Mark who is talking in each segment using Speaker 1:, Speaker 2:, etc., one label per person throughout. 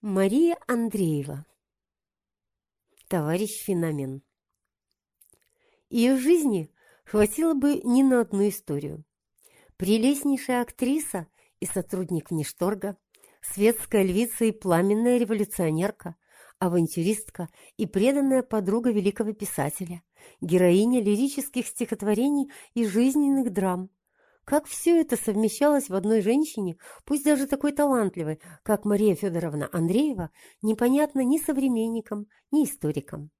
Speaker 1: Мария Андреева. Товарищ Феномен. Ее жизни хватило бы не на одну историю. Прелестнейшая актриса и сотрудник внешторга, светская львица и пламенная революционерка, авантюристка и преданная подруга великого писателя, героиня лирических стихотворений и жизненных драм, как все это совмещалось в одной женщине, пусть даже такой талантливой, как Мария Федоровна Андреева, непонятно ни современникам, ни историкам.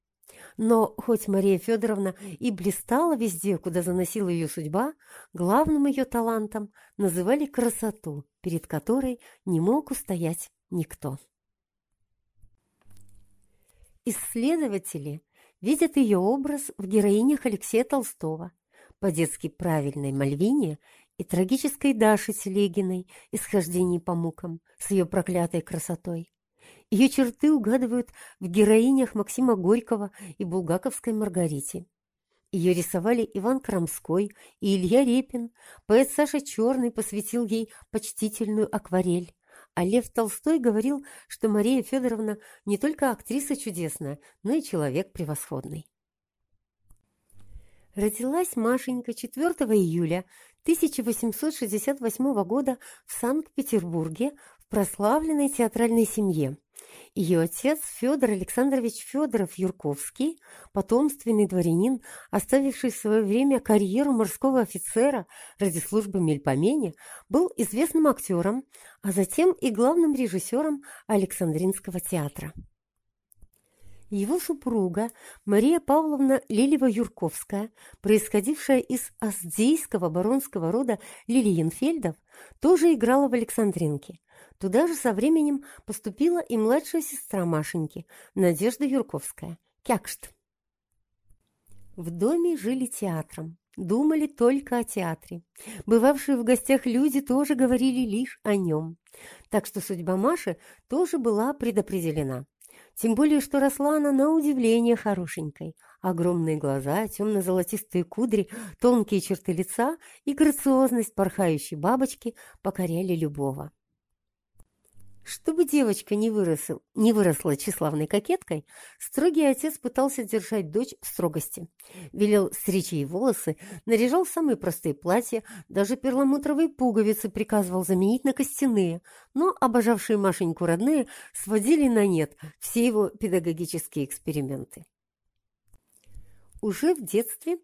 Speaker 1: Но хоть Мария Федоровна и блистала везде, куда заносила ее судьба, главным ее талантом называли красоту, перед которой не мог устоять никто. Исследователи видят ее образ в героинях Алексея Толстого, по-детски правильной Мальвине и трагической Даши Телегиной из «Схождений по мукам» с ее проклятой красотой. Ее черты угадывают в героинях Максима Горького и булгаковской Маргарите. Ее рисовали Иван Крамской и Илья Репин. Поэт Саша Черный посвятил ей почтительную акварель. А Лев Толстой говорил, что Мария Федоровна не только актриса чудесная, но и человек превосходный. Родилась Машенька 4 июля 1868 года в Санкт-Петербурге в прославленной театральной семье. Ее отец Федор Александрович Федоров-Юрковский, потомственный дворянин, оставивший в свое время карьеру морского офицера ради службы мельпомене, был известным актером, а затем и главным режиссером Александринского театра. Его супруга Мария Павловна Лилева-Юрковская, происходившая из аздейского баронского рода Лилиенфельдов, тоже играла в Александринке. Туда же со временем поступила и младшая сестра Машеньки, Надежда Юрковская, Кякшт. В доме жили театром, думали только о театре. Бывавшие в гостях люди тоже говорили лишь о нем. Так что судьба Маши тоже была предопределена. Тем более, что росла она на удивление хорошенькой. Огромные глаза, темно-золотистые кудри, тонкие черты лица и грациозность порхающей бабочки покоряли любого. Чтобы девочка не выросла, не выросла тщеславной кокеткой, строгий отец пытался держать дочь в строгости. Велел стричь ей волосы, наряжал самые простые платья, даже перламутровые пуговицы приказывал заменить на костяные, но обожавшие Машеньку родные сводили на нет все его педагогические эксперименты. Уже в детстве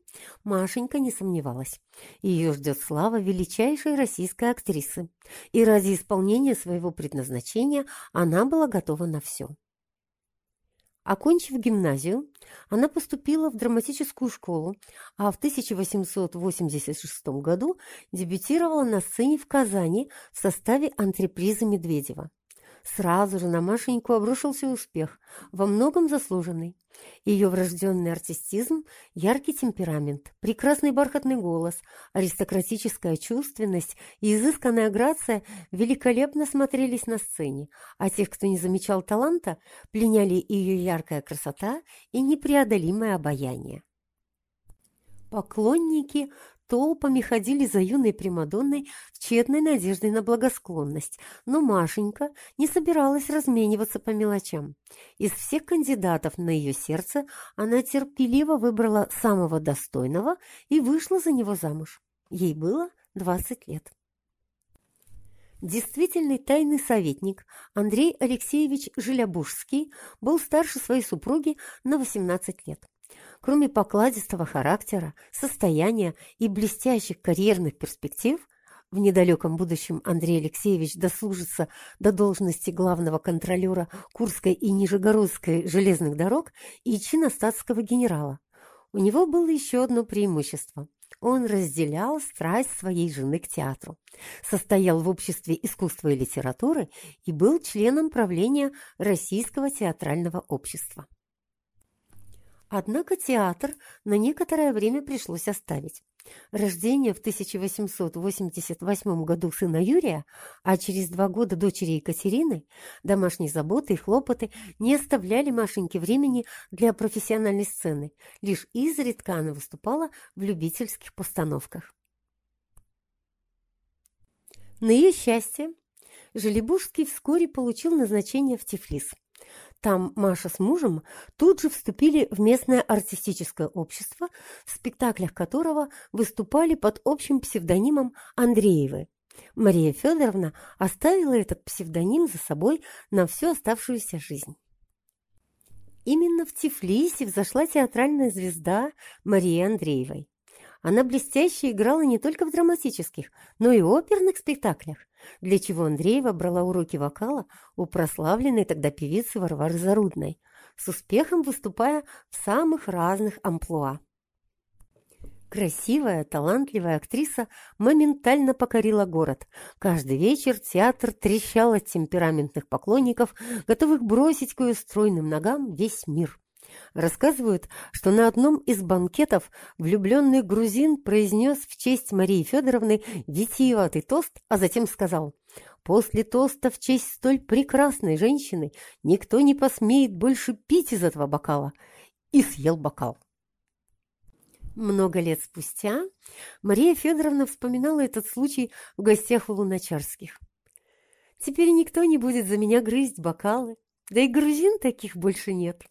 Speaker 1: Машенька не сомневалась. Ее ждет слава величайшей российской актрисы. И ради исполнения своего предназначения она была готова на все. Окончив гимназию, она поступила в драматическую школу, а в 1886 году дебютировала на сцене в Казани в составе антрепризы Медведева. Сразу же на Машеньку обрушился успех, во многом заслуженный. Ее врожденный артистизм, яркий темперамент, прекрасный бархатный голос, аристократическая чувственность и изысканная грация великолепно смотрелись на сцене, а тех, кто не замечал таланта, пленяли ее яркая красота и непреодолимое обаяние. Поклонники толпами ходили за юной Примадонной в тщетной надеждой на благосклонность, но Машенька не собиралась размениваться по мелочам. Из всех кандидатов на ее сердце она терпеливо выбрала самого достойного и вышла за него замуж. Ей было 20 лет. Действительный тайный советник Андрей Алексеевич Желябужский был старше своей супруги на 18 лет. Кроме покладистого характера, состояния и блестящих карьерных перспектив, в недалеком будущем Андрей Алексеевич дослужится до должности главного контролера Курской и Нижегородской железных дорог и чина статского генерала. У него было еще одно преимущество. Он разделял страсть своей жены к театру, состоял в обществе искусства и литературы и был членом правления Российского театрального общества. Однако театр на некоторое время пришлось оставить. Рождение в 1888 году сына Юрия, а через два года дочери Екатерины, домашние заботы и хлопоты не оставляли Машеньке времени для профессиональной сцены. Лишь изредка она выступала в любительских постановках. На ее счастье, Желебужский вскоре получил назначение в Тифлис. Там Маша с мужем тут же вступили в местное артистическое общество, в спектаклях которого выступали под общим псевдонимом Андреевы. Мария Федоровна оставила этот псевдоним за собой на всю оставшуюся жизнь. Именно в Тифлисе взошла театральная звезда Марии Андреевой. Она блестяще играла не только в драматических, но и оперных спектаклях, для чего Андреева брала уроки вокала у прославленной тогда певицы Варвары Зарудной, с успехом выступая в самых разных амплуа. Красивая, талантливая актриса моментально покорила город. Каждый вечер театр трещал от темпераментных поклонников, готовых бросить к ее стройным ногам весь мир. Рассказывают, что на одном из банкетов влюбленный грузин произнес в честь Марии Федоровны витиеватый тост, а затем сказал «После тоста в честь столь прекрасной женщины никто не посмеет больше пить из этого бокала» и съел бокал. Много лет спустя Мария Федоровна вспоминала этот случай в гостях у Луначарских. «Теперь никто не будет за меня грызть бокалы, да и грузин таких больше нет».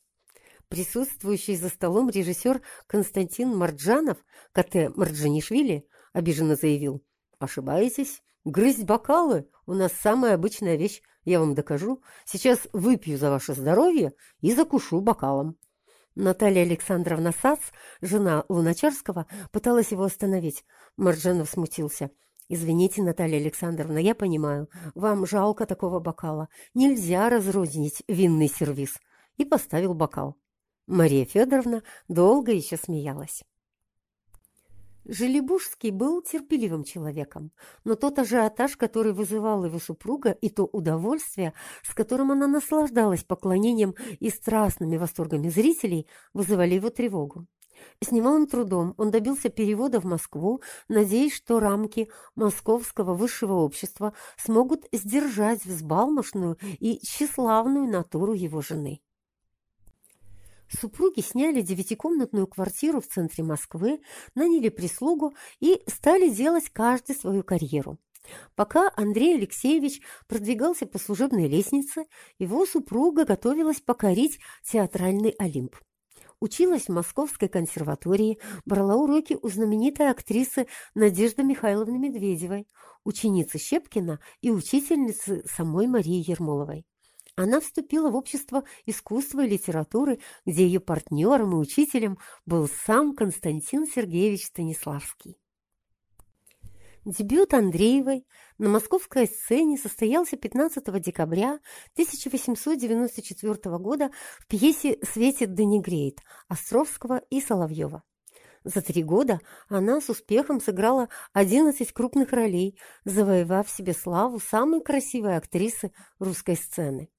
Speaker 1: Присутствующий за столом режиссер Константин Марджанов, КТ Марджанишвили, обиженно заявил. «Ошибаетесь? Грызть бокалы у нас самая обычная вещь, я вам докажу. Сейчас выпью за ваше здоровье и закушу бокалом». Наталья Александровна Сац, жена Луначарского, пыталась его остановить. Марджанов смутился. «Извините, Наталья Александровна, я понимаю, вам жалко такого бокала. Нельзя разрознить винный сервиз». И поставил бокал. Мария Федоровна долго еще смеялась. Желебужский был терпеливым человеком, но тот ажиотаж, который вызывал его супруга, и то удовольствие, с которым она наслаждалась поклонением и страстными восторгами зрителей, вызывали его тревогу. С немалым трудом он добился перевода в Москву, надеясь, что рамки московского высшего общества смогут сдержать взбалмошную и тщеславную натуру его жены. Супруги сняли девятикомнатную квартиру в центре Москвы, наняли прислугу и стали делать каждый свою карьеру. Пока Андрей Алексеевич продвигался по служебной лестнице, его супруга готовилась покорить театральный Олимп. Училась в Московской консерватории, брала уроки у знаменитой актрисы Надежды Михайловны Медведевой, ученицы Щепкина и учительницы самой Марии Ермоловой. Она вступила в общество искусства и литературы, где ее партнером и учителем был сам Константин Сергеевич Станиславский. Дебют Андреевой на московской сцене состоялся 15 декабря 1894 года в пьесе «Светит Денигрейт» Островского и Соловьева. За три года она с успехом сыграла 11 крупных ролей, завоевав себе славу самой красивой актрисы русской сцены.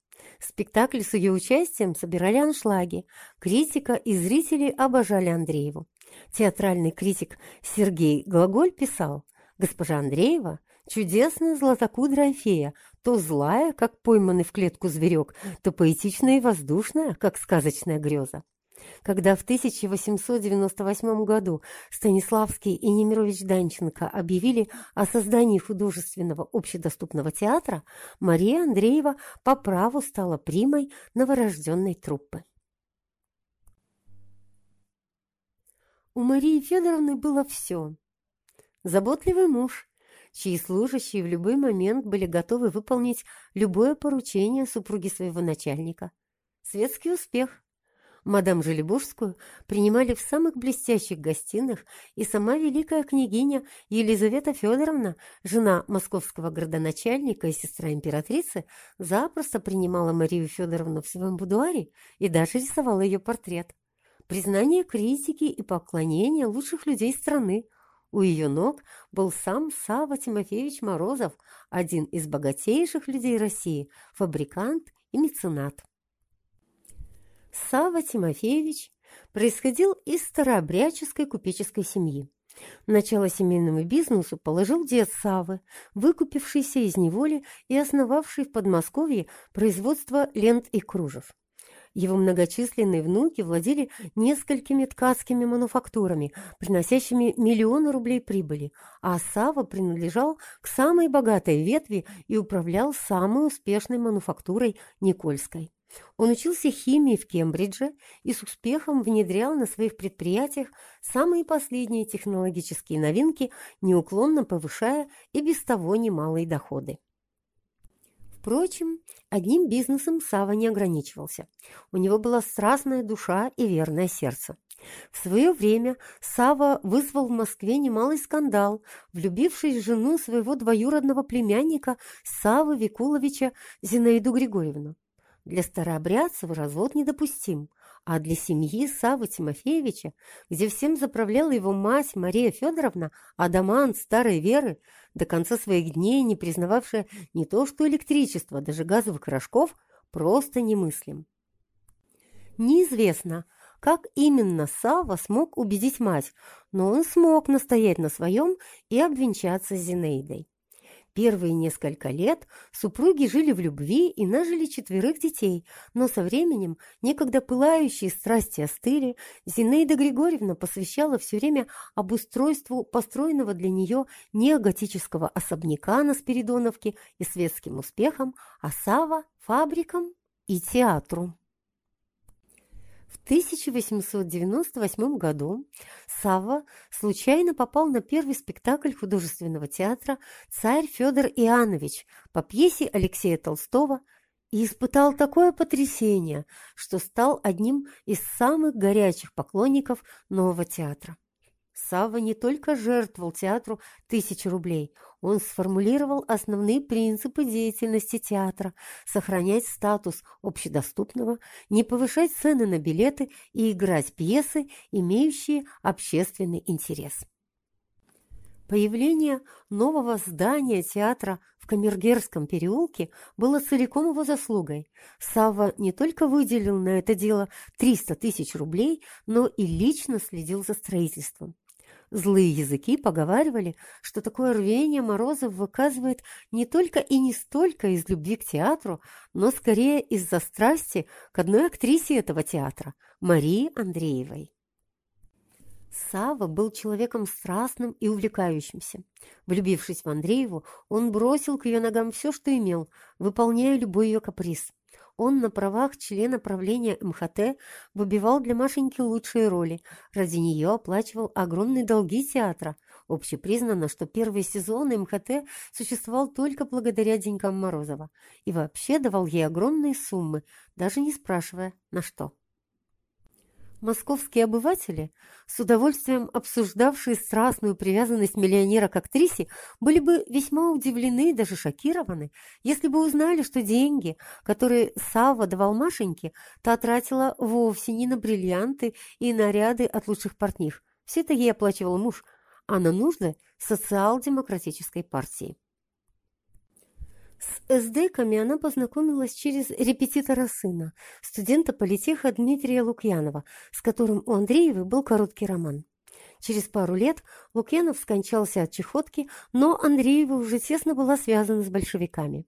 Speaker 1: Спектакли с ее участием собирали аншлаги. Критика и зрители обожали Андрееву. Театральный критик Сергей Глаголь писал, «Госпожа Андреева – чудесная златокудрая фея, то злая, как пойманный в клетку зверек, то поэтичная и воздушная, как сказочная греза. Когда в 1898 году Станиславский и Немирович Данченко объявили о создании художественного общедоступного театра, Мария Андреева по праву стала примой новорожденной труппы. У Марии Федоровны было все. Заботливый муж, чьи служащие в любой момент были готовы выполнить любое поручение супруги своего начальника. Светский успех, Мадам Желебужскую принимали в самых блестящих гостиных, и сама великая княгиня Елизавета Федоровна, жена московского градоначальника и сестра императрицы, запросто принимала Марию Федоровну в своем будуаре и даже рисовала ее портрет. Признание критики и поклонение лучших людей страны. У ее ног был сам Сава Тимофеевич Морозов, один из богатейших людей России, фабрикант и меценат. Сава Тимофеевич происходил из старообрядческой купеческой семьи. Начало семейному бизнесу положил дед Савы, выкупившийся из неволи и основавший в Подмосковье производство лент и кружев. Его многочисленные внуки владели несколькими ткацкими мануфактурами, приносящими миллионы рублей прибыли, а Сава принадлежал к самой богатой ветви и управлял самой успешной мануфактурой Никольской. Он учился химии в Кембридже и с успехом внедрял на своих предприятиях самые последние технологические новинки, неуклонно повышая и без того немалые доходы. Впрочем, одним бизнесом Сава не ограничивался. У него была страстная душа и верное сердце. В свое время Сава вызвал в Москве немалый скандал, влюбившись в жену своего двоюродного племянника Савы Викуловича Зинаиду Григорьевну. Для старообрядцев развод недопустим, а для семьи Савы Тимофеевича, где всем заправляла его мать Мария Федоровна, адамант старой веры, до конца своих дней не признававшая не то что электричество, даже газовых рожков, просто немыслим. Неизвестно, как именно Сава смог убедить мать, но он смог настоять на своем и обвенчаться с Зинаидой. Первые несколько лет супруги жили в любви и нажили четверых детей, но со временем некогда пылающие страсти остыли, Зинаида Григорьевна посвящала все время обустройству построенного для нее неоготического особняка на Спиридоновке и светским успехам, а Сава – фабрикам и театру. В 1898 году Савва случайно попал на первый спектакль художественного театра «Царь Федор Иоаннович» по пьесе Алексея Толстого и испытал такое потрясение, что стал одним из самых горячих поклонников нового театра. Савва не только жертвовал театру тысячи рублей, он сформулировал основные принципы деятельности театра – сохранять статус общедоступного, не повышать цены на билеты и играть пьесы, имеющие общественный интерес. Появление нового здания театра в Камергерском переулке было целиком его заслугой. Савва не только выделил на это дело 300 тысяч рублей, но и лично следил за строительством. Злые языки поговаривали, что такое рвение Морозов выказывает не только и не столько из любви к театру, но скорее из-за страсти к одной актрисе этого театра, Марии Андреевой. Сава был человеком страстным и увлекающимся. Влюбившись в Андрееву, он бросил к ее ногам все, что имел, выполняя любой ее каприз. Он на правах члена правления МХТ выбивал для Машеньки лучшие роли. Ради нее оплачивал огромные долги театра. Общепризнано, что первые сезоны МХТ существовал только благодаря деньгам Морозова. И вообще давал ей огромные суммы, даже не спрашивая, на что. Московские обыватели, с удовольствием обсуждавшие страстную привязанность миллионера к актрисе, были бы весьма удивлены и даже шокированы, если бы узнали, что деньги, которые Савва давал Машеньке, та тратила вовсе не на бриллианты и наряды от лучших портних. Все это ей оплачивал муж, а на нужды социал-демократической партии. С эсдеками она познакомилась через репетитора сына, студента политеха Дмитрия Лукьянова, с которым у Андреевой был короткий роман. Через пару лет Лукьянов скончался от чехотки, но Андреева уже тесно была связана с большевиками.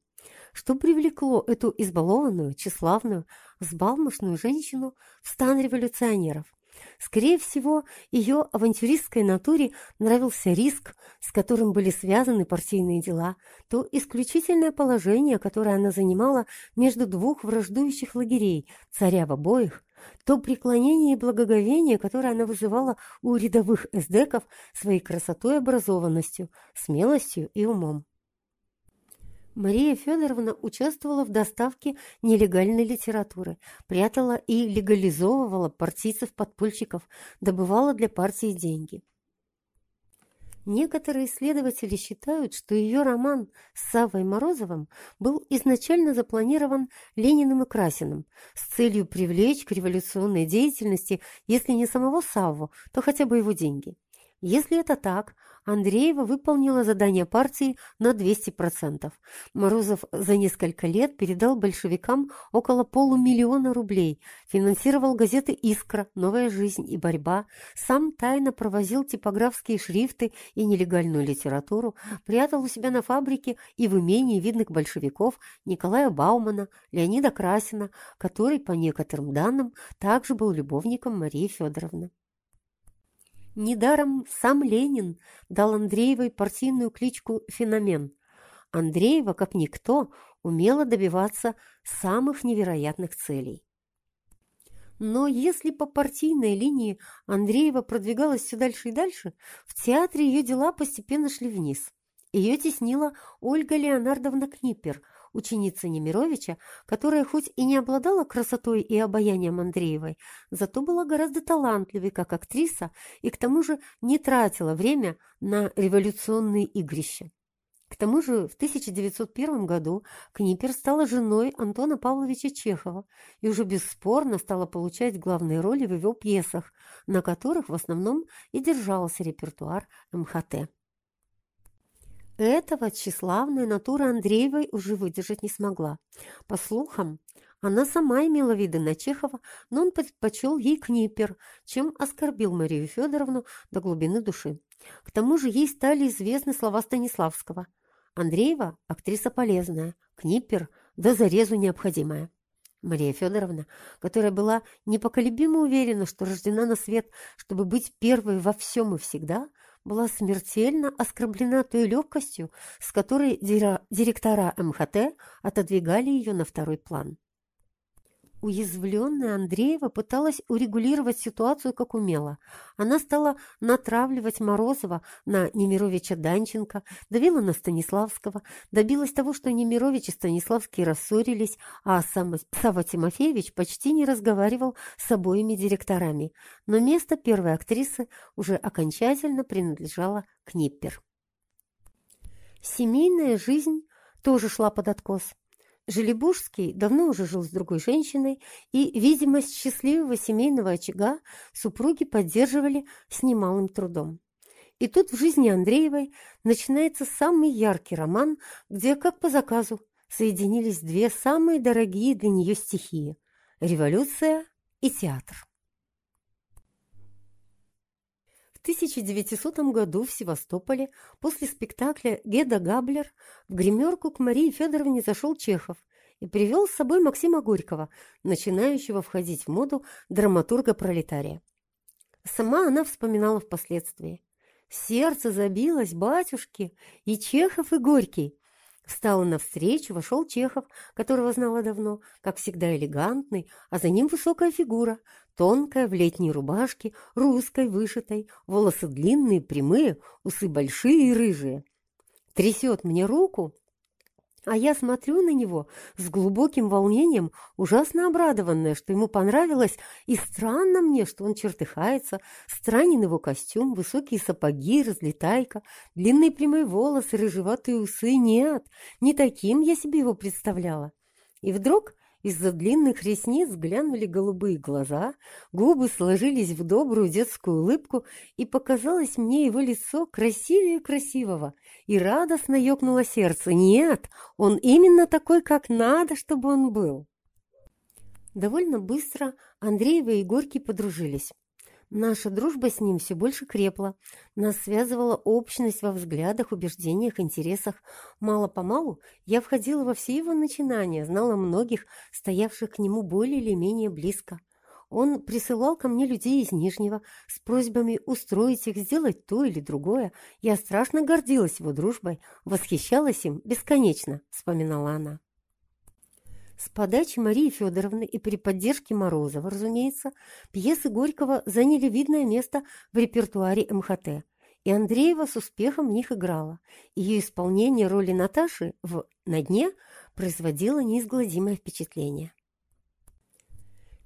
Speaker 1: Что привлекло эту избалованную, тщеславную, взбалмошную женщину в стан революционеров? Скорее всего, ее авантюристской натуре нравился риск, с которым были связаны партийные дела, то исключительное положение, которое она занимала между двух враждующих лагерей, царя в обоих, то преклонение и благоговение, которое она вызывала у рядовых эсдеков своей красотой и образованностью, смелостью и умом. Мария Федоровна участвовала в доставке нелегальной литературы, прятала и легализовывала партийцев-подпольщиков, добывала для партии деньги. Некоторые исследователи считают, что ее роман с Саввой Морозовым был изначально запланирован Лениным и Красиным с целью привлечь к революционной деятельности, если не самого Савву, то хотя бы его деньги. Если это так, Андреева выполнила задание партии на 200%. Морозов за несколько лет передал большевикам около полумиллиона рублей, финансировал газеты «Искра», «Новая жизнь» и «Борьба», сам тайно провозил типографские шрифты и нелегальную литературу, прятал у себя на фабрике и в имении видных большевиков Николая Баумана, Леонида Красина, который, по некоторым данным, также был любовником Марии Федоровны. Недаром сам Ленин дал Андреевой партийную кличку «Феномен». Андреева, как никто, умела добиваться самых невероятных целей. Но если по партийной линии Андреева продвигалась все дальше и дальше, в театре ее дела постепенно шли вниз. Ее теснила Ольга Леонардовна Книпер – ученица Немировича, которая хоть и не обладала красотой и обаянием Андреевой, зато была гораздо талантливой как актриса и к тому же не тратила время на революционные игрища. К тому же в 1901 году Книпер стала женой Антона Павловича Чехова и уже бесспорно стала получать главные роли в его пьесах, на которых в основном и держался репертуар МХТ. Этого тщеславная натура Андреевой уже выдержать не смогла. По слухам, она сама имела виды на Чехова, но он предпочел ей книпер, чем оскорбил Марию Федоровну до глубины души. К тому же ей стали известны слова Станиславского. Андреева – актриса полезная, книпер – до зарезу необходимая. Мария Федоровна, которая была непоколебимо уверена, что рождена на свет, чтобы быть первой во всем и всегда, была смертельно оскорблена той легкостью, с которой директора МХТ отодвигали ее на второй план. Уязвленная Андреева пыталась урегулировать ситуацию как умела. Она стала натравливать Морозова на Немировича Данченко, давила на Станиславского, добилась того, что Немирович и Станиславский рассорились, а сам Сава Тимофеевич почти не разговаривал с обоими директорами. Но место первой актрисы уже окончательно принадлежало Книппер. Семейная жизнь тоже шла под откос. Желебужский давно уже жил с другой женщиной, и видимость счастливого семейного очага супруги поддерживали с немалым трудом. И тут в жизни Андреевой начинается самый яркий роман, где, как по заказу, соединились две самые дорогие для нее стихии – революция и театр. В 1900 году в Севастополе после спектакля «Геда Габлер» в гримерку к Марии Федоровне зашел Чехов и привел с собой Максима Горького, начинающего входить в моду драматурга-пролетария. Сама она вспоминала впоследствии. Сердце забилось, батюшки, и Чехов, и Горький. Встал навстречу, вошел Чехов, которого знала давно, как всегда элегантный, а за ним высокая фигура, Тонкая, в летней рубашке, русской, вышитой, волосы длинные, прямые, усы большие и рыжие. Трясет мне руку, а я смотрю на него с глубоким волнением, ужасно обрадованная, что ему понравилось, и странно мне, что он чертыхается, странен его костюм, высокие сапоги, разлетайка, длинные прямые волосы, рыжеватые усы. Нет, не таким я себе его представляла. И вдруг из-за длинных ресниц глянули голубые глаза, губы сложились в добрую детскую улыбку, и показалось мне его лицо красивее красивого, и радостно ёкнуло сердце. Нет, он именно такой, как надо, чтобы он был. Довольно быстро Андреева и Горький подружились. Наша дружба с ним все больше крепла. Нас связывала общность во взглядах, убеждениях, интересах. Мало-помалу я входила во все его начинания, знала многих, стоявших к нему более или менее близко. Он присылал ко мне людей из Нижнего с просьбами устроить их, сделать то или другое. Я страшно гордилась его дружбой, восхищалась им бесконечно, вспоминала она. С подачи Марии Федоровны и при поддержке Морозова, разумеется, пьесы Горького заняли видное место в репертуаре МХТ, и Андреева с успехом в них играла. Ее исполнение роли Наташи в «На дне» производило неизгладимое впечатление.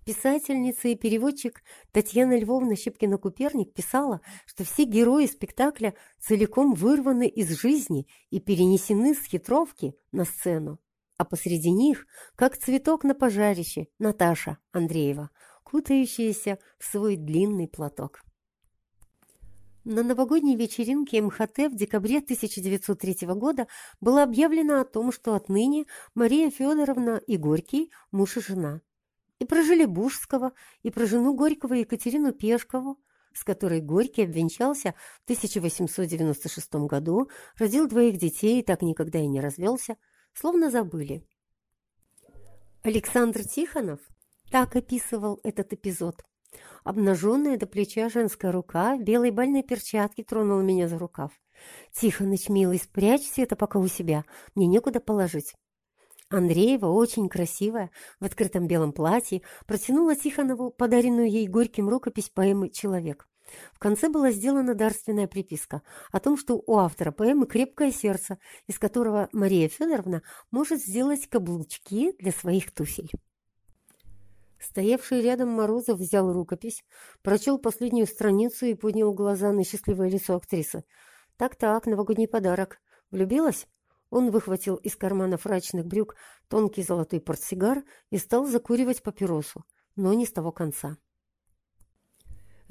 Speaker 1: Писательница и переводчик Татьяна Львовна Щепкина-Куперник писала, что все герои спектакля целиком вырваны из жизни и перенесены с хитровки на сцену а посреди них, как цветок на пожарище, Наташа Андреева, кутающаяся в свой длинный платок. На новогодней вечеринке МХТ в декабре 1903 года было объявлено о том, что отныне Мария Федоровна и Горький – муж и жена. И про Желебужского, и про жену Горького Екатерину Пешкову, с которой Горький обвенчался в 1896 году, родил двоих детей и так никогда и не развелся, словно забыли. Александр Тихонов так описывал этот эпизод. Обнаженная до плеча женская рука в белой больной перчатке тронула меня за рукав. «Тихоныч, милый, спрячьте это пока у себя, мне некуда положить». Андреева, очень красивая, в открытом белом платье, протянула Тихонову подаренную ей горьким рукопись поэмы «Человек». В конце была сделана дарственная приписка о том, что у автора поэмы крепкое сердце, из которого Мария Федоровна может сделать каблучки для своих туфель. Стоявший рядом Морозов взял рукопись, прочел последнюю страницу и поднял глаза на счастливое лицо актрисы. «Так-так, новогодний подарок. Влюбилась?» Он выхватил из кармана фрачных брюк тонкий золотой портсигар и стал закуривать папиросу, но не с того конца.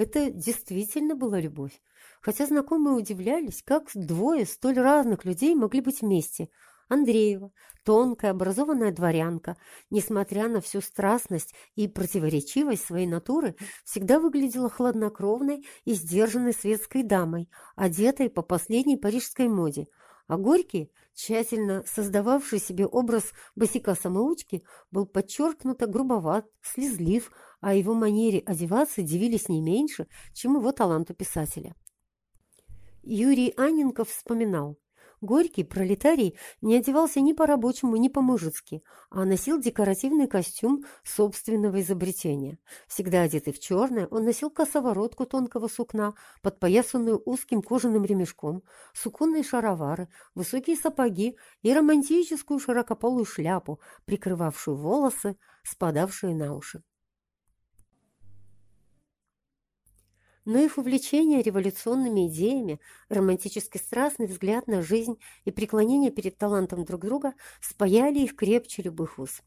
Speaker 1: Это действительно была любовь. Хотя знакомые удивлялись, как двое столь разных людей могли быть вместе – Андреева, тонкая, образованная дворянка, несмотря на всю страстность и противоречивость своей натуры, всегда выглядела хладнокровной и сдержанной светской дамой, одетой по последней парижской моде. А Горький, тщательно создававший себе образ босика-самоучки, был подчеркнуто грубоват, слезлив, а его манере одеваться дивились не меньше, чем его таланту писателя. Юрий Анненков вспоминал, Горький, пролетарий, не одевался ни по-рабочему, ни по-мужицки, а носил декоративный костюм собственного изобретения. Всегда одетый в черное, он носил косоворотку тонкого сукна, подпоясанную узким кожаным ремешком, суконные шаровары, высокие сапоги и романтическую широкополую шляпу, прикрывавшую волосы, спадавшие на уши. Но их увлечение революционными идеями, романтический страстный взгляд на жизнь и преклонение перед талантом друг друга спаяли их крепче любых уз.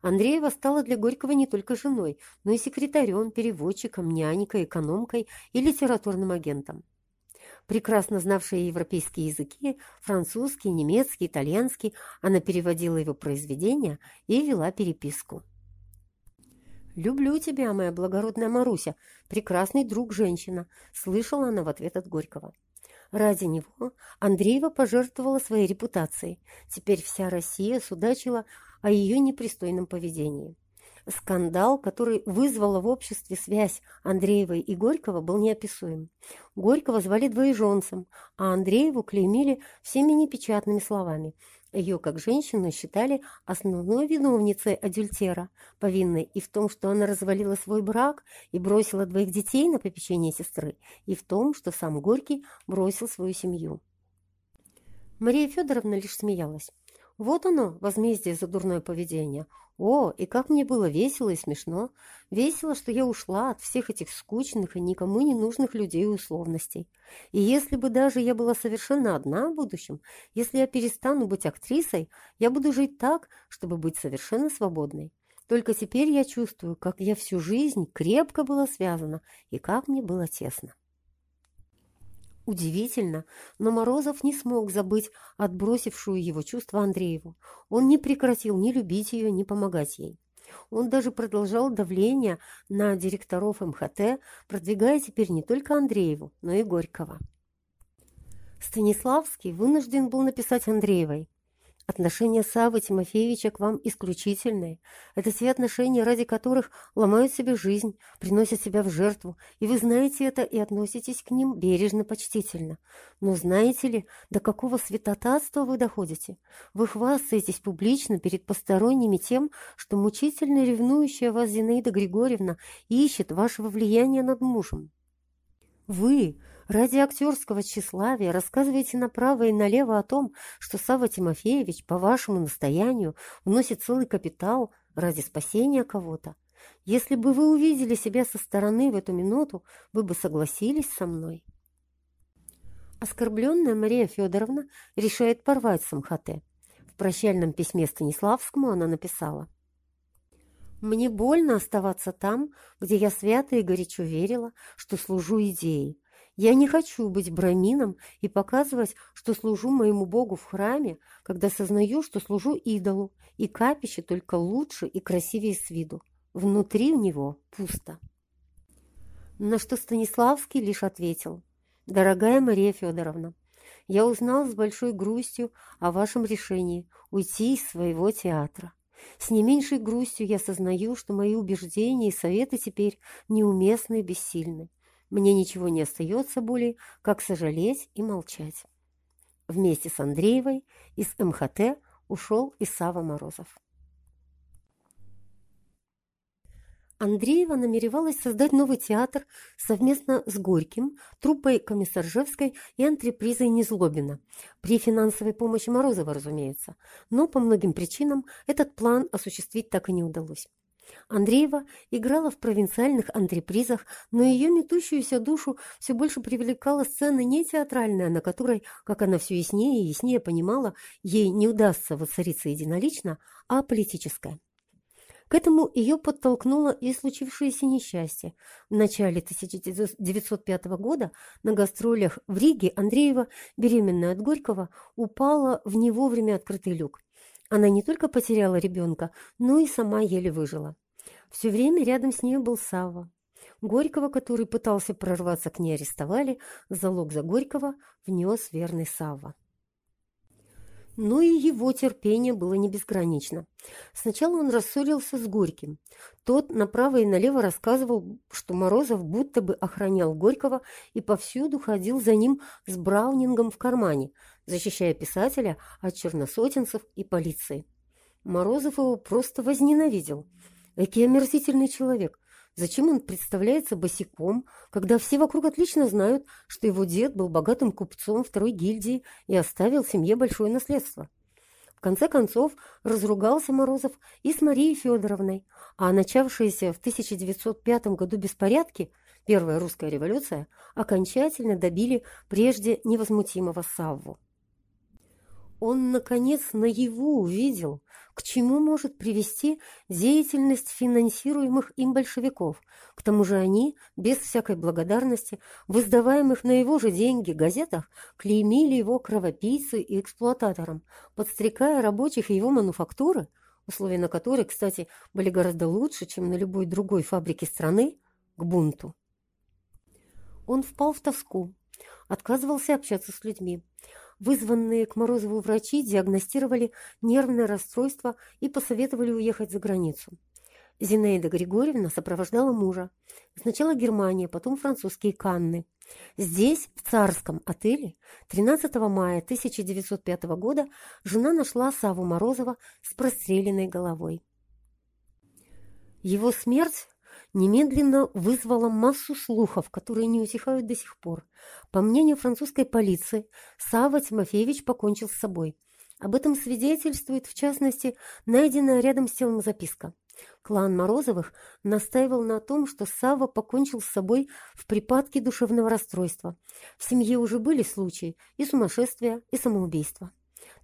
Speaker 1: Андреева стала для Горького не только женой, но и секретарем, переводчиком, нянькой, экономкой и литературным агентом. Прекрасно знавшая европейские языки, французский, немецкий, итальянский, она переводила его произведения и вела переписку. «Люблю тебя, моя благородная Маруся, прекрасный друг женщина», слышала она в ответ от Горького. Ради него Андреева пожертвовала своей репутацией. Теперь вся Россия судачила о ее непристойном поведении. Скандал, который вызвала в обществе связь Андреевой и Горького, был неописуем. Горького звали двоеженцем, а Андрееву клеймили всеми непечатными словами – ее, как женщину, считали основной виновницей адюльтера, повинной и в том, что она развалила свой брак и бросила двоих детей на попечение сестры, и в том, что сам Горький бросил свою семью. Мария Федоровна лишь смеялась. Вот оно, возмездие за дурное поведение. О, и как мне было весело и смешно. Весело, что я ушла от всех этих скучных и никому не нужных людей и условностей. И если бы даже я была совершенно одна в будущем, если я перестану быть актрисой, я буду жить так, чтобы быть совершенно свободной. Только теперь я чувствую, как я всю жизнь крепко была связана и как мне было тесно. Удивительно, но Морозов не смог забыть отбросившую его чувство Андрееву. Он не прекратил ни любить ее, ни помогать ей. Он даже продолжал давление на директоров МХТ, продвигая теперь не только Андрееву, но и Горького. Станиславский вынужден был написать Андреевой. Отношения Савы Тимофеевича к вам исключительные. Это те отношения, ради которых ломают себе жизнь, приносят себя в жертву, и вы знаете это и относитесь к ним бережно-почтительно. Но знаете ли, до какого святотатства вы доходите? Вы хвастаетесь публично перед посторонними тем, что мучительно ревнующая вас Зинаида Григорьевна ищет вашего влияния над мужем. Вы, Ради актерского тщеславия рассказываете направо и налево о том, что Савва Тимофеевич по вашему настоянию вносит целый капитал ради спасения кого-то. Если бы вы увидели себя со стороны в эту минуту, вы бы согласились со мной. Оскорбленная Мария Федоровна решает порвать с МХТ. В прощальном письме Станиславскому она написала «Мне больно оставаться там, где я свято и горячо верила, что служу идее, Я не хочу быть брамином и показывать, что служу моему Богу в храме, когда сознаю, что служу идолу, и капище только лучше и красивее с виду. Внутри у него пусто. На что Станиславский лишь ответил. «Дорогая Мария Федоровна, я узнал с большой грустью о вашем решении уйти из своего театра. С не меньшей грустью я сознаю, что мои убеждения и советы теперь неуместны и бессильны. Мне ничего не остается более, как сожалеть и молчать. Вместе с Андреевой из МХТ ушел и Сава Морозов. Андреева намеревалась создать новый театр совместно с Горьким, труппой Комиссаржевской и антрепризой Незлобина, при финансовой помощи Морозова, разумеется, но по многим причинам этот план осуществить так и не удалось. Андреева играла в провинциальных антрепризах, но ее метущуюся душу все больше привлекала сцена не театральная, на которой, как она все яснее и яснее понимала, ей не удастся воцариться единолично, а политическая. К этому ее подтолкнуло и случившееся несчастье. В начале 1905 года на гастролях в Риге Андреева, беременная от Горького, упала в не вовремя открытый люк. Она не только потеряла ребенка, но и сама еле выжила. Все время рядом с ней был Савва. Горького, который пытался прорваться к ней, арестовали. Залог за Горького внес верный Савва. Но и его терпение было не безгранично. Сначала он рассорился с Горьким. Тот направо и налево рассказывал, что Морозов будто бы охранял Горького и повсюду ходил за ним с браунингом в кармане, защищая писателя от черносотенцев и полиции. Морозов его просто возненавидел. Экий омерзительный человек. Зачем он представляется босиком, когда все вокруг отлично знают, что его дед был богатым купцом второй гильдии и оставил семье большое наследство? В конце концов, разругался Морозов и с Марией Федоровной, а начавшиеся в 1905 году беспорядки, Первая русская революция, окончательно добили прежде невозмутимого Савву. Он, наконец, наяву увидел, к чему может привести деятельность финансируемых им большевиков. К тому же они, без всякой благодарности, в издаваемых на его же деньги газетах, клеймили его кровопийцей и эксплуататором, подстрекая рабочих его мануфактуры, условия на которой, кстати, были гораздо лучше, чем на любой другой фабрике страны, к бунту. Он впал в тоску, отказывался общаться с людьми. Вызванные к Морозову врачи диагностировали нервное расстройство и посоветовали уехать за границу. Зинаида Григорьевна сопровождала мужа. Сначала Германия, потом французские Канны. Здесь, в царском отеле, 13 мая 1905 года жена нашла Саву Морозова с простреленной головой. Его смерть немедленно вызвала массу слухов, которые не утихают до сих пор. По мнению французской полиции, Савва Тимофеевич покончил с собой. Об этом свидетельствует, в частности, найденная рядом с телом записка. Клан Морозовых настаивал на том, что Савва покончил с собой в припадке душевного расстройства. В семье уже были случаи и сумасшествия, и самоубийства.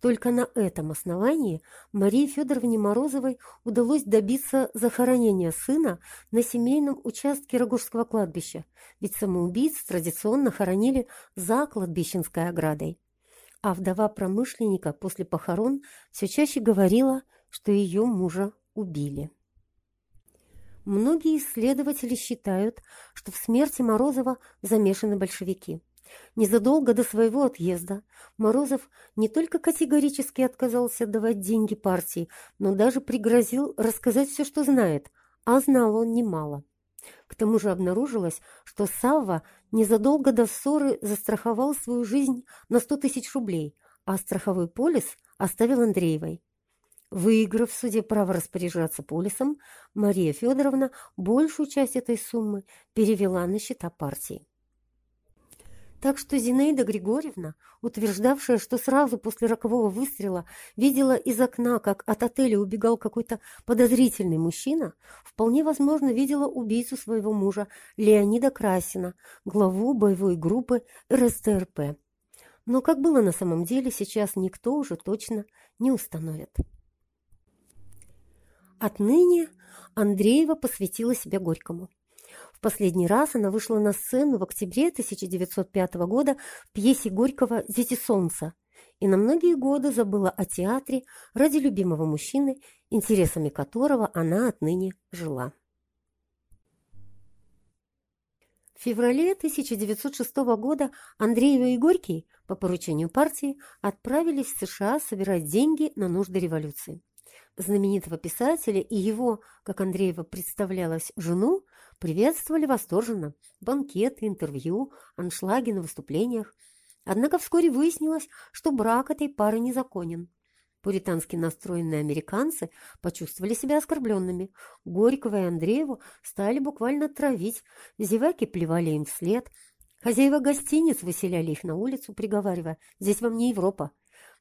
Speaker 1: Только на этом основании Марии Федоровне Морозовой удалось добиться захоронения сына на семейном участке Рогожского кладбища, ведь самоубийц традиционно хоронили за кладбищенской оградой. А вдова промышленника после похорон все чаще говорила, что ее мужа убили. Многие исследователи считают, что в смерти Морозова замешаны большевики – Незадолго до своего отъезда Морозов не только категорически отказался давать деньги партии, но даже пригрозил рассказать все, что знает, а знал он немало. К тому же обнаружилось, что Савва незадолго до ссоры застраховал свою жизнь на 100 тысяч рублей, а страховой полис оставил Андреевой. Выиграв в суде право распоряжаться полисом, Мария Федоровна большую часть этой суммы перевела на счета партии. Так что Зинаида Григорьевна, утверждавшая, что сразу после рокового выстрела видела из окна, как от отеля убегал какой-то подозрительный мужчина, вполне возможно видела убийцу своего мужа Леонида Красина, главу боевой группы РСТРП. Но как было на самом деле, сейчас никто уже точно не установит. Отныне Андреева посвятила себя Горькому последний раз она вышла на сцену в октябре 1905 года в пьесе Горького «Дети солнца» и на многие годы забыла о театре ради любимого мужчины, интересами которого она отныне жила. В феврале 1906 года Андреева и Горький по поручению партии отправились в США собирать деньги на нужды революции. Знаменитого писателя и его, как Андреева представлялась, жену приветствовали восторженно. Банкеты, интервью, аншлаги на выступлениях. Однако вскоре выяснилось, что брак этой пары незаконен. Пуритански настроенные американцы почувствовали себя оскорбленными. Горького и Андрееву стали буквально травить, зеваки плевали им вслед. Хозяева гостиниц выселяли их на улицу, приговаривая «Здесь вам не Европа».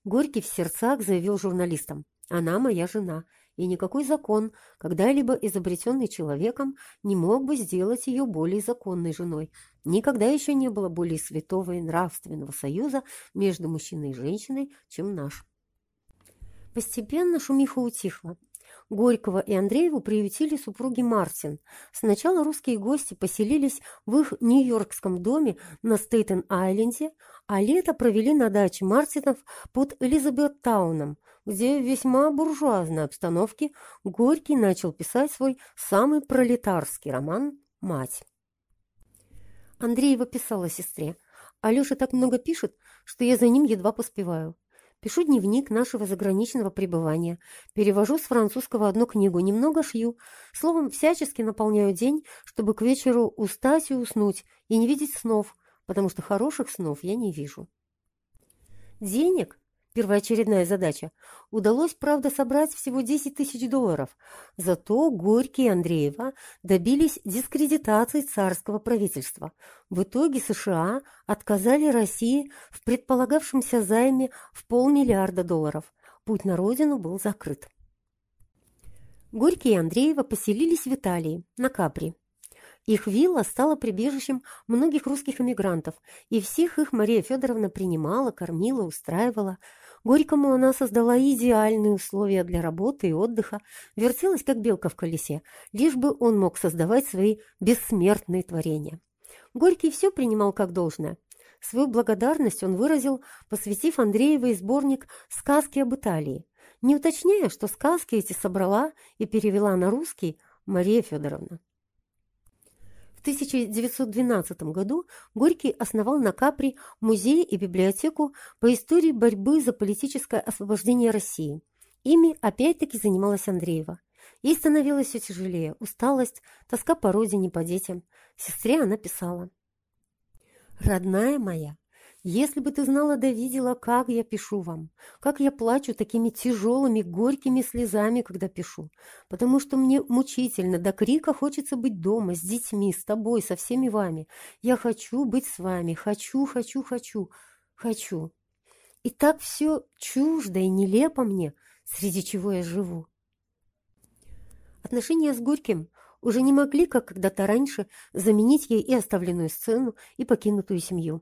Speaker 1: Горький в сердцах заявил журналистам «Она моя жена, и никакой закон, когда-либо изобретенный человеком, не мог бы сделать ее более законной женой. Никогда еще не было более святого и нравственного союза между мужчиной и женщиной, чем наш». Постепенно шумиха утихла. Горького и Андрееву приютили супруги Мартин. Сначала русские гости поселились в их нью-йоркском доме на Стейтен-Айленде, а лето провели на даче Мартинов под Элизабеттауном, где в весьма буржуазной обстановке Горький начал писать свой самый пролетарский роман «Мать». Андреева писала сестре, «Алеша так много пишет, что я за ним едва поспеваю. Пишу дневник нашего заграничного пребывания. Перевожу с французского одну книгу, немного шью. Словом, всячески наполняю день, чтобы к вечеру устать и уснуть, и не видеть снов, потому что хороших снов я не вижу. Денег Первоочередная задача. Удалось, правда, собрать всего 10 тысяч долларов. Зато Горький и Андреева добились дискредитации царского правительства. В итоге США отказали России в предполагавшемся займе в полмиллиарда долларов. Путь на родину был закрыт. Горький и Андреева поселились в Италии, на Капри. Их вилла стала прибежищем многих русских эмигрантов, и всех их Мария Федоровна принимала, кормила, устраивала – Горькому она создала идеальные условия для работы и отдыха, вертелась как белка в колесе, лишь бы он мог создавать свои бессмертные творения. Горький все принимал как должное. Свою благодарность он выразил, посвятив Андреевой сборник «Сказки об Италии», не уточняя, что сказки эти собрала и перевела на русский Мария Федоровна. 1912 году Горький основал на Капри музей и библиотеку по истории борьбы за политическое освобождение России. Ими опять-таки занималась Андреева. Ей становилось все тяжелее, усталость, тоска по родине, по детям. Сестре она писала. «Родная моя, если бы ты знала да видела, как я пишу вам, как я плачу такими тяжелыми, горькими слезами, когда пишу, потому что мне мучительно, до крика хочется быть дома, с детьми, с тобой, со всеми вами. Я хочу быть с вами, хочу, хочу, хочу, хочу. И так все чуждо и нелепо мне, среди чего я живу. Отношения с Горьким уже не могли, как когда-то раньше, заменить ей и оставленную сцену, и покинутую семью.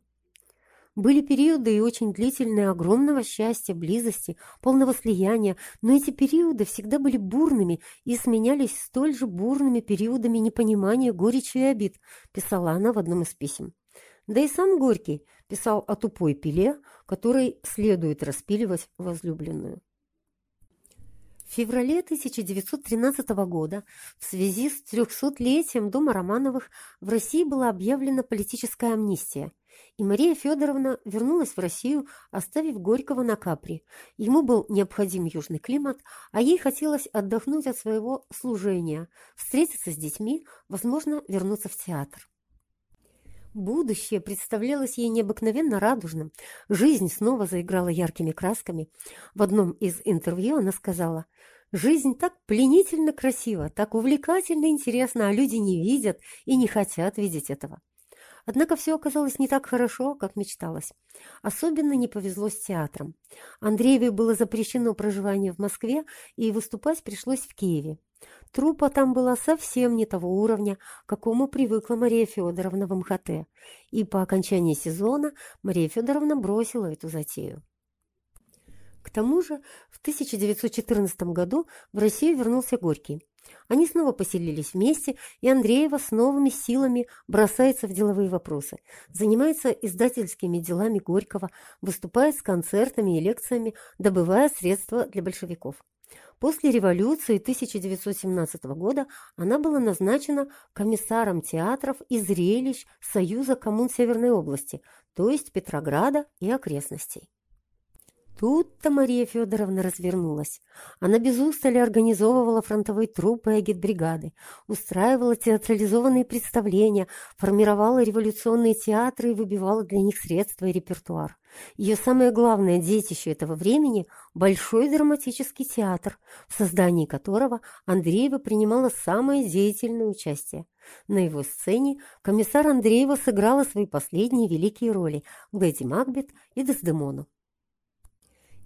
Speaker 1: Были периоды и очень длительные огромного счастья, близости, полного слияния, но эти периоды всегда были бурными и сменялись столь же бурными периодами непонимания, горечи и обид, писала она в одном из писем. Да и сам Горький писал о тупой пиле, которой следует распиливать возлюбленную. В феврале 1913 года в связи с трехсотлетием Дома Романовых в России была объявлена политическая амнистия – и Мария Федоровна вернулась в Россию, оставив Горького на Капри. Ему был необходим южный климат, а ей хотелось отдохнуть от своего служения, встретиться с детьми, возможно, вернуться в театр. Будущее представлялось ей необыкновенно радужным. Жизнь снова заиграла яркими красками. В одном из интервью она сказала, «Жизнь так пленительно красива, так увлекательно интересна, а люди не видят и не хотят видеть этого». Однако все оказалось не так хорошо, как мечталось. Особенно не повезло с театром. Андреевой было запрещено проживание в Москве, и выступать пришлось в Киеве. Трупа там была совсем не того уровня, к какому привыкла Мария Федоровна в МХТ. И по окончании сезона Мария Федоровна бросила эту затею. К тому же в 1914 году в Россию вернулся Горький. Они снова поселились вместе, и Андреева с новыми силами бросается в деловые вопросы, занимается издательскими делами Горького, выступает с концертами и лекциями, добывая средства для большевиков. После революции 1917 года она была назначена комиссаром театров и зрелищ Союза коммун Северной области, то есть Петрограда и окрестностей. Тут-то Мария Федоровна развернулась. Она без устали организовывала фронтовые труппы и агитбригады, устраивала театрализованные представления, формировала революционные театры и выбивала для них средства и репертуар. Ее самое главное детище этого времени – Большой драматический театр, в создании которого Андреева принимала самое деятельное участие. На его сцене комиссар Андреева сыграла свои последние великие роли – Леди Макбет и Дездемону.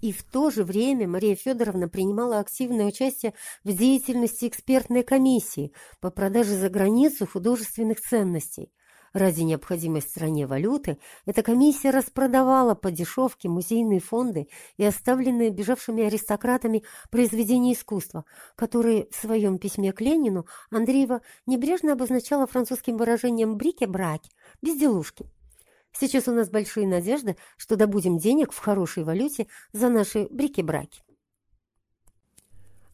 Speaker 1: И в то же время Мария Федоровна принимала активное участие в деятельности экспертной комиссии по продаже за границу художественных ценностей. Ради необходимой стране валюты эта комиссия распродавала по дешевке музейные фонды и оставленные бежавшими аристократами произведения искусства, которые в своем письме к Ленину Андреева небрежно обозначала французским выражением «брике-браки» – «безделушки». Сейчас у нас большие надежды, что добудем денег в хорошей валюте за наши брики-браки.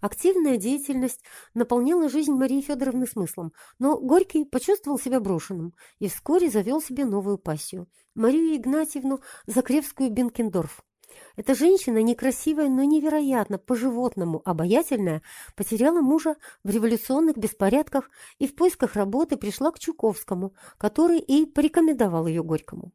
Speaker 1: Активная деятельность наполняла жизнь Марии Федоровны смыслом, но Горький почувствовал себя брошенным и вскоре завел себе новую пассию – Марию Игнатьевну Закревскую-Бенкендорф. Эта женщина, некрасивая, но невероятно по-животному обаятельная, потеряла мужа в революционных беспорядках и в поисках работы пришла к Чуковскому, который и порекомендовал ее Горькому.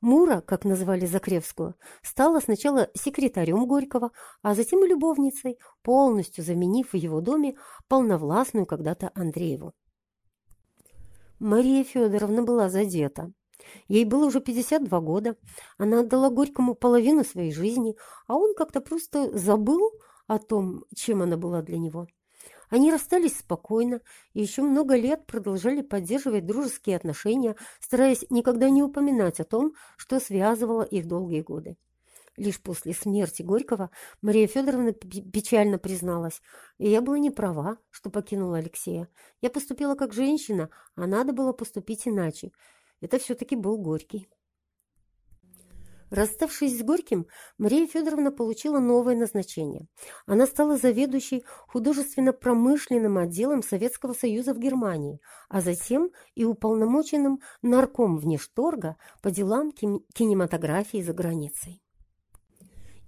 Speaker 1: Мура, как называли Закревскую, стала сначала секретарем Горького, а затем и любовницей, полностью заменив в его доме полновластную когда-то Андрееву. Мария Федоровна была задета. Ей было уже 52 года, она отдала Горькому половину своей жизни, а он как-то просто забыл о том, чем она была для него. Они расстались спокойно и еще много лет продолжали поддерживать дружеские отношения, стараясь никогда не упоминать о том, что связывало их долгие годы. Лишь после смерти Горького Мария Федоровна печально призналась, и я была не права, что покинула Алексея. Я поступила как женщина, а надо было поступить иначе. Это все-таки был Горький. Расставшись с Горьким, Мария Федоровна получила новое назначение. Она стала заведующей художественно-промышленным отделом Советского Союза в Германии, а затем и уполномоченным нарком внешторга по делам кинематографии за границей.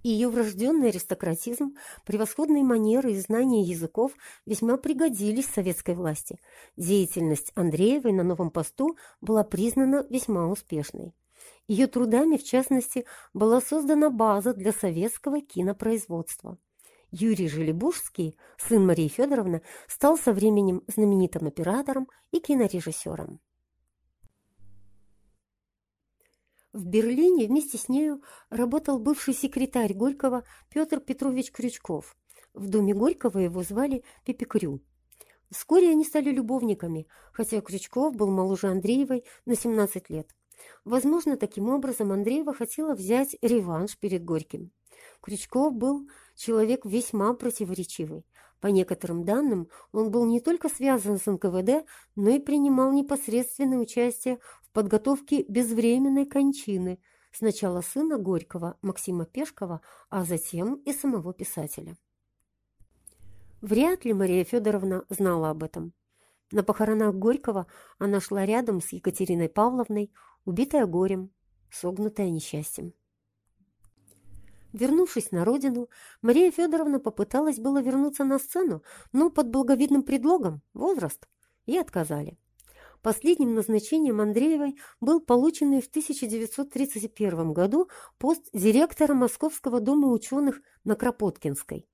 Speaker 1: Ее врожденный аристократизм, превосходные манеры и знания языков весьма пригодились советской власти. Деятельность Андреевой на новом посту была признана весьма успешной. Ее трудами, в частности, была создана база для советского кинопроизводства. Юрий Желебужский, сын Марии Федоровны, стал со временем знаменитым оператором и кинорежиссером. В Берлине вместе с нею работал бывший секретарь Горького Петр Петрович Крючков. В доме Горького его звали Пепекрю. Вскоре они стали любовниками, хотя Крючков был моложе Андреевой на 17 лет. Возможно, таким образом Андреева хотела взять реванш перед Горьким. Крючков был человек весьма противоречивый. По некоторым данным, он был не только связан с НКВД, но и принимал непосредственное участие в подготовке безвременной кончины сначала сына Горького, Максима Пешкова, а затем и самого писателя. Вряд ли Мария Федоровна знала об этом. На похоронах Горького она шла рядом с Екатериной Павловной, убитая горем, согнутая несчастьем. Вернувшись на родину, Мария Федоровна попыталась было вернуться на сцену, но под благовидным предлогом – возраст, и отказали. Последним назначением Андреевой был полученный в 1931 году пост директора Московского дома ученых на Кропоткинской.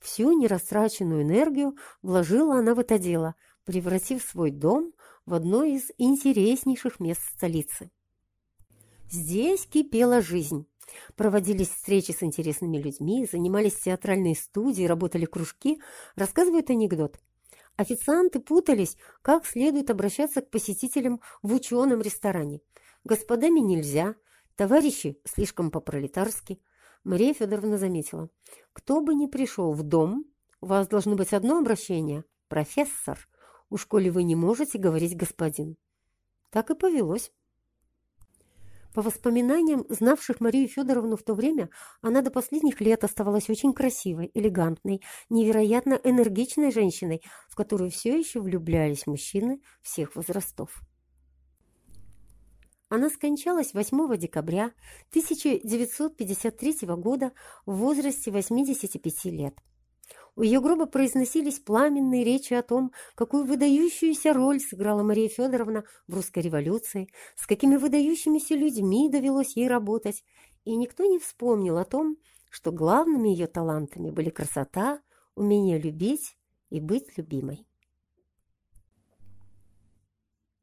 Speaker 1: Всю нерастраченную энергию вложила она в это дело, превратив свой дом в одно из интереснейших мест столицы. Здесь кипела жизнь. Проводились встречи с интересными людьми, занимались театральные студии, работали кружки, рассказывают анекдот. Официанты путались, как следует обращаться к посетителям в ученом ресторане. Господами нельзя, товарищи слишком по-пролетарски. Мария Федоровна заметила, кто бы ни пришел в дом, у вас должно быть одно обращение профессор, у школе вы не можете говорить господин». Так и повелось. По воспоминаниям знавших Марию Федоровну в то время, она до последних лет оставалась очень красивой, элегантной, невероятно энергичной женщиной, в которую все еще влюблялись мужчины всех возрастов. Она скончалась 8 декабря 1953 года в возрасте 85 лет. У ее гроба произносились пламенные речи о том, какую выдающуюся роль сыграла Мария Федоровна в русской революции, с какими выдающимися людьми довелось ей работать, и никто не вспомнил о том, что главными ее талантами были красота, умение любить и быть любимой.